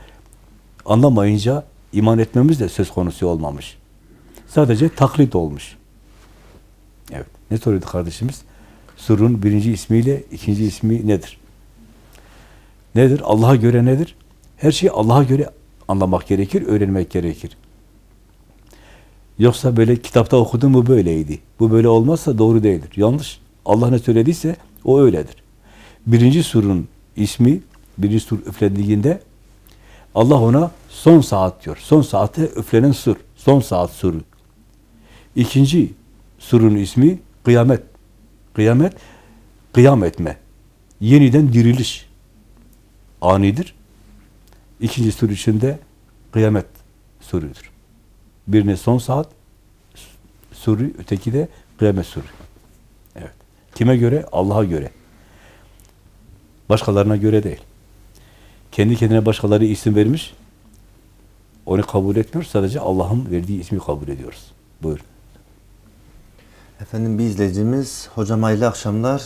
anlamayınca iman etmemiz de söz konusu olmamış. Sadece taklit olmuş. Evet. Ne soruyordu kardeşimiz? Surun birinci ismiyle ikinci ismi nedir? Nedir? Allah'a göre nedir? Her şeyi Allah'a göre anlamak gerekir, öğrenmek gerekir. Yoksa böyle kitapta okudum mu böyleydi. Bu böyle olmazsa doğru değildir. Yanlış. Allah ne söylediyse o öyledir. Birinci surun ismi, birinci sur üflendiğinde Allah ona son saat diyor. Son saate üflenen sur. Son saat suru. İkinci surun ismi kıyamet. Kıyamet, kıyam etme. Yeniden diriliş. Anidir. İkinci sur içinde kıyamet surudur. Birine son saat suru, öteki de kıyamet suru. Evet. Kime göre? Allah'a göre. Başkalarına göre değil. Kendi kendine başkaları isim vermiş, onu kabul etmiyoruz. Sadece Allah'ın verdiği ismi kabul ediyoruz. Buyur. Efendim bir izleyicimiz, hocam hayırlı akşamlar.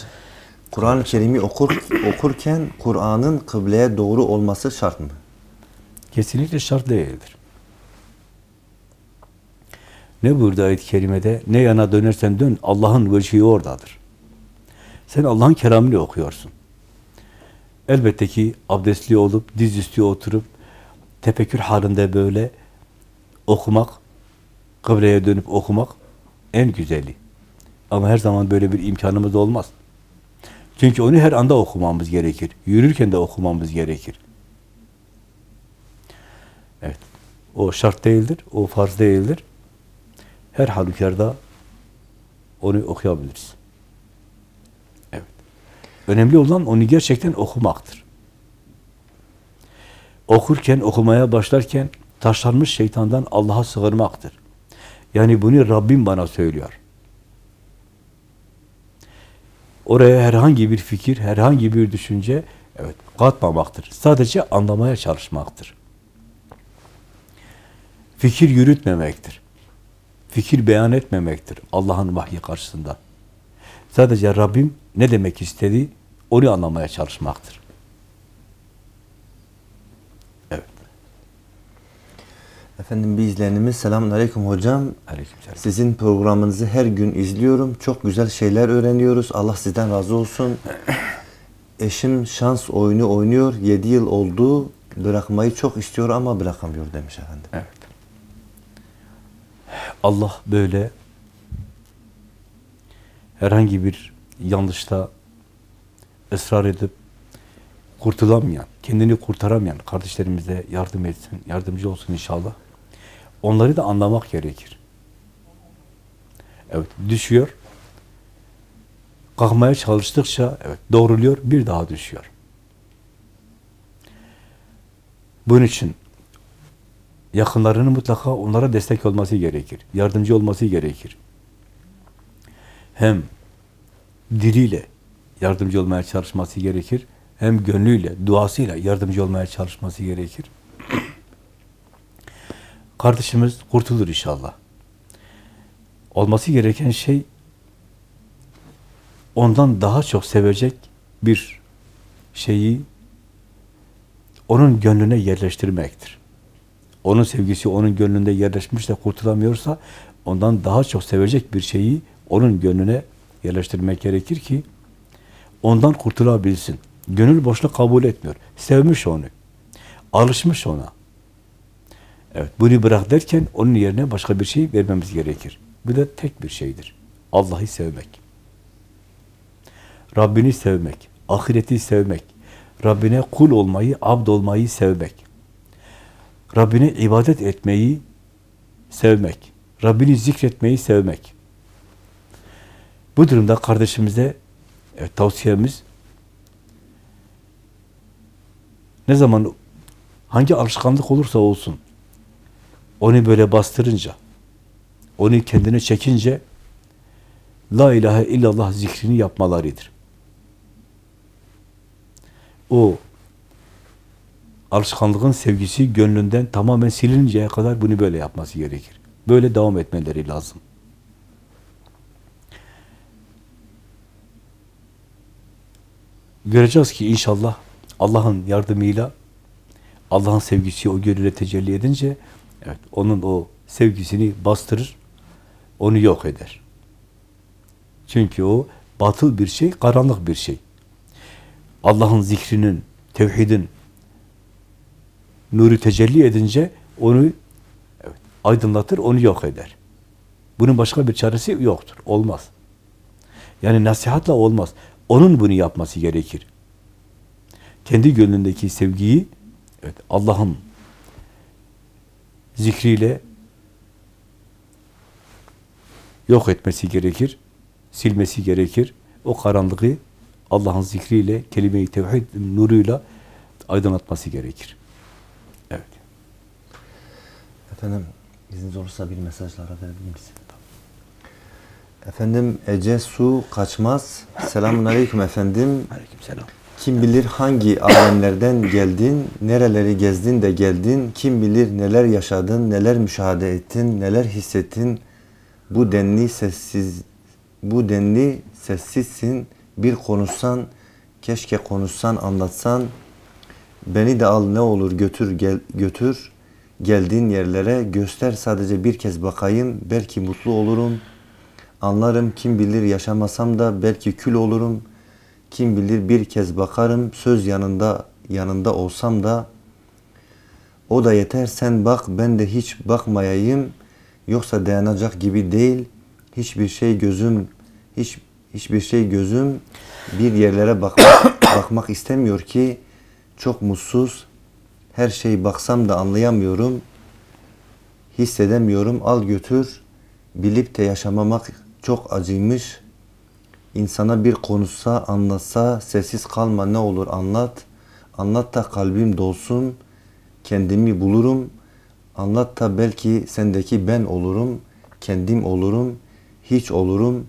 Kur'an-ı Kerim'i okur, okurken Kur'an'ın kıbleye doğru olması şart mı? Kesinlikle şart değildir. Ne burada ayet-i kerimede? Ne yana dönersen dön, Allah'ın vecihi oradadır. Sen Allah'ın kelamını okuyorsun. Elbette ki abdestli olup, dizüstü oturup, tefekkür halinde böyle okumak, kıbleye dönüp okumak en güzeli. Ama her zaman böyle bir imkanımız olmaz. Çünkü onu her anda okumamız gerekir. Yürürken de okumamız gerekir. Evet. O şart değildir, o farz değildir. Her halükarda onu okuyabiliriz. Önemli olan onu gerçekten okumaktır. Okurken, okumaya başlarken taşlanmış şeytandan Allah'a sığınmaktır. Yani bunu Rabbim bana söylüyor. Oraya herhangi bir fikir, herhangi bir düşünce evet katmamaktır. Sadece anlamaya çalışmaktır. Fikir yürütmemektir. Fikir beyan etmemektir Allah'ın vahyi karşısında. Sadece Rabbim ne demek istedi onu anlamaya çalışmaktır. Evet. Efendim bir izleyenimiz, selamun aleyküm hocam. Aleykümselam. Sizin programınızı her gün izliyorum. Çok güzel şeyler öğreniyoruz. Allah sizden razı olsun. Eşim şans oyunu oynuyor. 7 yıl oldu. Bırakmayı çok istiyor ama bırakamıyor demiş efendim. Evet. Allah böyle herhangi bir yanlışta ısrar edip kurtulamayan, kendini kurtaramayan kardeşlerimize yardım etsin, yardımcı olsun inşallah. Onları da anlamak gerekir. Evet, düşüyor. Kalkmaya çalıştıkça evet doğruluyor, bir daha düşüyor. Bunun için yakınlarının mutlaka onlara destek olması gerekir. Yardımcı olması gerekir. Hem diliyle yardımcı olmaya çalışması gerekir. Hem gönlüyle, duasıyla yardımcı olmaya çalışması gerekir. kardeşimiz kurtulur inşallah. Olması gereken şey ondan daha çok sevecek bir şeyi onun gönlüne yerleştirmektir. Onun sevgisi onun gönlünde yerleşmiş de kurtulamıyorsa ondan daha çok sevecek bir şeyi onun gönlüne yerleştirmek gerekir ki ondan kurtulabilsin. Gönül boşluk kabul etmiyor. Sevmiş onu. Alışmış ona. Evet, bunu bırak derken onun yerine başka bir şey vermemiz gerekir. Bu da tek bir şeydir. Allah'ı sevmek. Rabbini sevmek, ahireti sevmek, Rabbine kul olmayı, abd olmayı sevmek. Rabbine ibadet etmeyi sevmek. Rabbini zikretmeyi sevmek. Bu durumda kardeşimize evet, tavsiyemiz ne zaman hangi alışkanlık olursa olsun onu böyle bastırınca onu kendine çekince La ilahe illallah zikrini yapmalarıdır. O alışkanlığın sevgisi gönlünden tamamen silinceye kadar bunu böyle yapması gerekir. Böyle devam etmeleri lazım. Göreceğiz ki inşallah Allah'ın yardımıyla Allah'ın sevgisi o gönüle tecelli edince evet onun o sevgisini bastırır, onu yok eder. Çünkü o batıl bir şey, karanlık bir şey. Allah'ın zikrinin, tevhidin nuru tecelli edince onu evet, aydınlatır, onu yok eder. Bunun başka bir çaresi yoktur, olmaz. Yani nasihatla olmaz. Onun bunu yapması gerekir. Kendi gönlündeki sevgiyi evet, Allah'ın zikriyle yok etmesi gerekir, silmesi gerekir. O karanlığı Allah'ın zikriyle, kelime-i tevhid nuruyla aydınlatması gerekir. Evet. Efendim izniniz olursa bir mesajlara verebilir misin? Efendim Ece Su Kaçmaz. Selamun Aleyküm efendim. Aleykümselam. Kim bilir hangi alemlerden geldin, nereleri gezdin de geldin, kim bilir neler yaşadın, neler müşahede ettin, neler hissettin. Bu denli sessiz, bu denli sessizsin. Bir konuşsan, keşke konuşsan, anlatsan. Beni de al ne olur götür gel, götür. Geldiğin yerlere göster sadece bir kez bakayım. Belki mutlu olurum. Anlarım kim bilir yaşamasam da belki kül olurum. Kim bilir bir kez bakarım söz yanında yanında olsam da. O da yeter sen bak ben de hiç bakmayayım. Yoksa dayanacak gibi değil. Hiçbir şey gözüm hiç hiçbir şey gözüm bir yerlere bakmak, bakmak istemiyor ki. Çok mutsuz. Her şey baksam da anlayamıyorum. Hissedemiyorum. Al götür. Bilip de yaşamamak çok acıymış İnsana bir konuşsa, anlatsa, sessiz kalma ne olur anlat. Anlat da kalbim dolsun, kendimi bulurum. Anlat da belki sendeki ben olurum, kendim olurum, hiç olurum.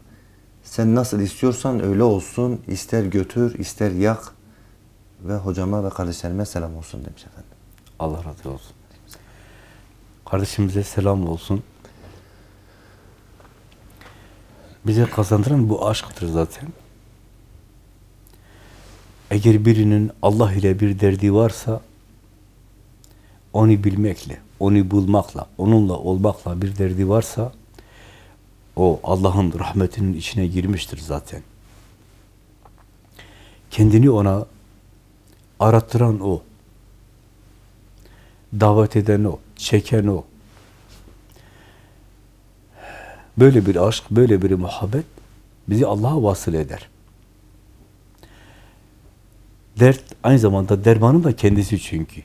Sen nasıl istiyorsan öyle olsun, ister götür, ister yak. Ve hocama ve kardeşlerime selam olsun demiş efendim. Allah razı olsun. Kardeşimize selam olsun. Bize kazandıran bu aşktır zaten. Eğer birinin Allah ile bir derdi varsa onu bilmekle, onu bulmakla, onunla olmakla bir derdi varsa o Allah'ın rahmetinin içine girmiştir zaten. Kendini ona arattıran o. Davet eden o, çeken o. Böyle bir aşk, böyle bir muhabbet bizi Allah'a vasıl eder. Dert aynı zamanda dermanın da kendisi çünkü.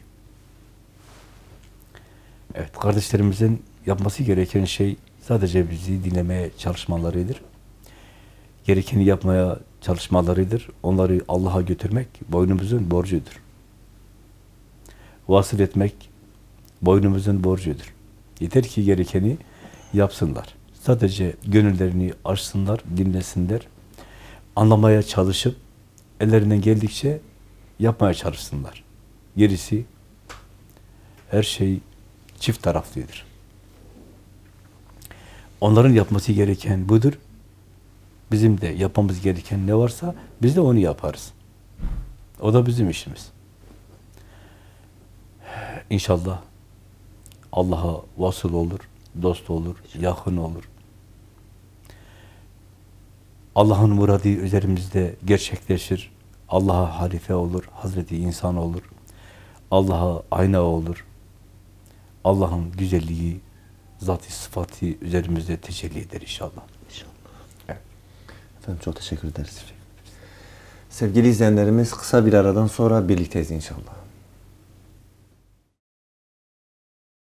Evet, kardeşlerimizin yapması gereken şey sadece bizi dinlemeye çalışmalarıdır. Gerekeni yapmaya çalışmalarıdır. Onları Allah'a götürmek boynumuzun borcudur. Vasıl etmek boynumuzun borcudur. Yeter ki gerekeni yapsınlar. Sadece gönüllerini açsınlar, dinlesinler. Anlamaya çalışıp ellerinden geldikçe yapmaya çalışsınlar. Gerisi her şey çift taraflıdır. Onların yapması gereken budur. Bizim de yapmamız gereken ne varsa biz de onu yaparız. O da bizim işimiz. İnşallah Allah'a vasıl olur, dost olur, yakın olur. Allah'ın muradı üzerimizde gerçekleşir. Allah'a halife olur, Hazreti insan olur. Allah'a ayna olur. Allah'ın güzelliği, zat-ı sıfatı üzerimizde tecelli eder inşallah. Efendim çok teşekkür ederiz. Sevgili izleyenlerimiz kısa bir aradan sonra birlikteyiz inşallah.